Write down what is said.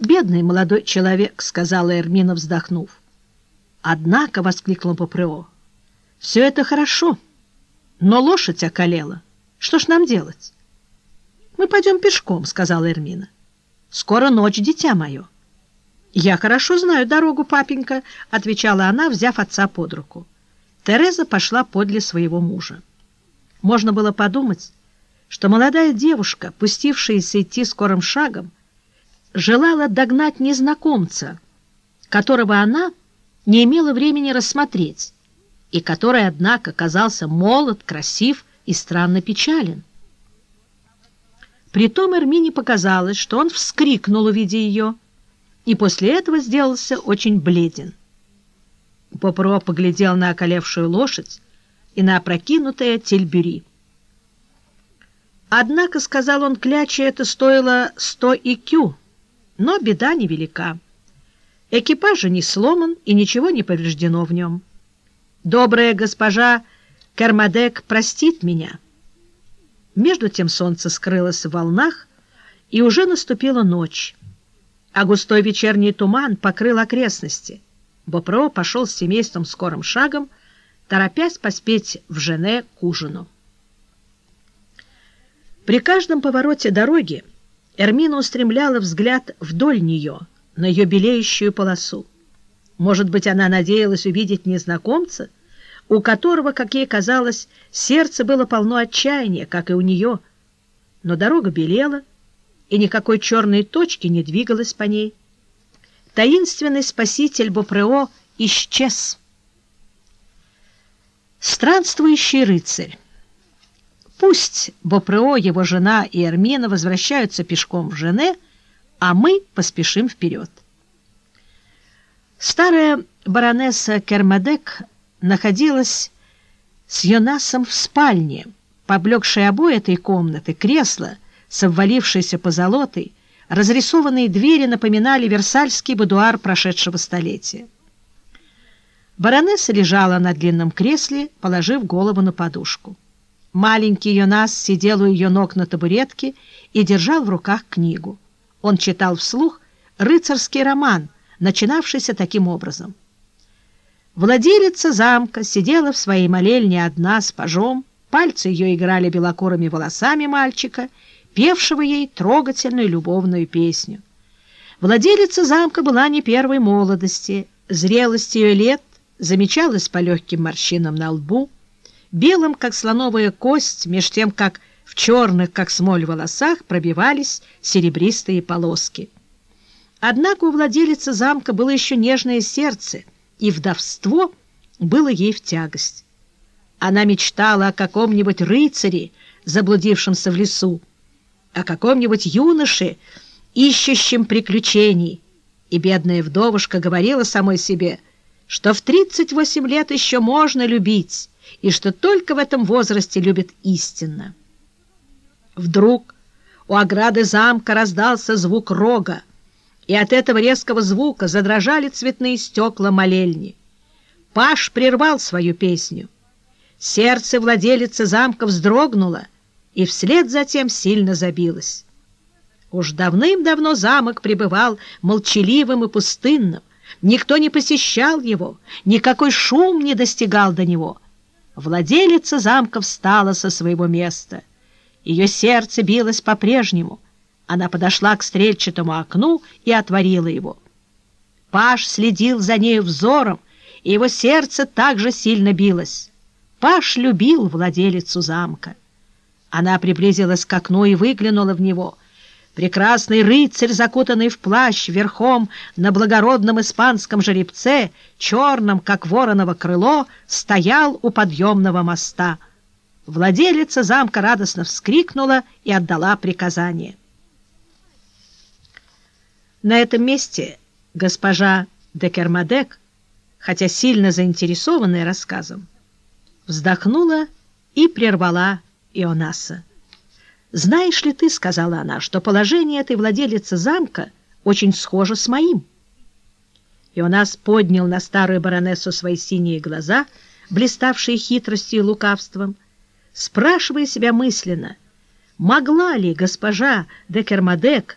«Бедный молодой человек», — сказала Эрмина, вздохнув. «Однако», — воскликнул Попрео, — «все это хорошо, но лошадь околела. Что ж нам делать?» «Мы пойдем пешком», — сказала Эрмина. «Скоро ночь, дитя мое». «Я хорошо знаю дорогу, папенька», — отвечала она, взяв отца под руку. Тереза пошла подле своего мужа. Можно было подумать, что молодая девушка, пустившаяся идти скорым шагом, желала догнать незнакомца, которого она не имела времени рассмотреть, и который, однако, казался молод, красив и странно печален. Притом Эрмине показалось, что он вскрикнул, увидя ее, и после этого сделался очень бледен. Попро поглядел на околевшую лошадь и на опрокинутое тельбюри. Однако, сказал он, кляче это стоило сто икю, но беда невелика. Экипаж же не сломан и ничего не повреждено в нем. Добрая госпожа Кермадек простит меня. Между тем солнце скрылось в волнах, и уже наступила ночь, а густой вечерний туман покрыл окрестности. Бопро пошел с семейством скорым шагом, торопясь поспеть в Жене к ужину. При каждом повороте дороги Эрмина устремляла взгляд вдоль нее, на ее белеющую полосу. Может быть, она надеялась увидеть незнакомца, у которого, как ей казалось, сердце было полно отчаяния, как и у нее. Но дорога белела, и никакой черной точки не двигалась по ней. Таинственный спаситель Бопрео исчез. Странствующий рыцарь Пусть Бопрео, его жена и Эрмина возвращаются пешком в Жене, а мы поспешим вперед. Старая баронесса Кермадек находилась с Йонасом в спальне. Поблекшие обои этой комнаты, кресло с обвалившейся позолотой, разрисованные двери напоминали версальский будуар прошедшего столетия. Баронесса лежала на длинном кресле, положив голову на подушку. Маленький Йонас сидел у ее ног на табуретке и держал в руках книгу. Он читал вслух рыцарский роман, начинавшийся таким образом. Владелица замка сидела в своей молельне одна с пажом, пальцы ее играли белокурыми волосами мальчика, певшего ей трогательную любовную песню. Владелица замка была не первой молодости, зрелость ее лет замечалась по легким морщинам на лбу, белым, как слоновая кость, меж тем, как в черных, как смоль, волосах пробивались серебристые полоски. Однако у владелицы замка было еще нежное сердце, и вдовство было ей в тягость. Она мечтала о каком-нибудь рыцаре, заблудившемся в лесу, о каком-нибудь юноше, ищущем приключений, и бедная вдовушка говорила самой себе, что в 38 лет еще можно любить, и что только в этом возрасте любит истинно. Вдруг у ограды замка раздался звук рога, и от этого резкого звука задрожали цветные стекла молельни. Паш прервал свою песню. Сердце владелицы замка вздрогнуло, и вслед затем сильно забилось. Уж давным-давно замок пребывал молчаливым и пустынным, никто не посещал его, никакой шум не достигал до него — Владелица замка встала со своего места. Ее сердце билось по-прежнему. Она подошла к стрельчатому окну и отворила его. Паш следил за нею взором, и его сердце также сильно билось. Паш любил владелицу замка. Она приблизилась к окну и выглянула в него — Прекрасный рыцарь, закутанный в плащ, верхом на благородном испанском жеребце, черном, как вороново крыло, стоял у подъемного моста. Владелица замка радостно вскрикнула и отдала приказание. На этом месте госпожа де Кермадек, хотя сильно заинтересованная рассказом, вздохнула и прервала Ионаса. «Знаешь ли ты, — сказала она, — что положение этой владелицы замка очень схоже с моим?» И у нас поднял на старую баронессу свои синие глаза, блиставшие хитростью и лукавством, спрашивая себя мысленно, могла ли госпожа де Кермадек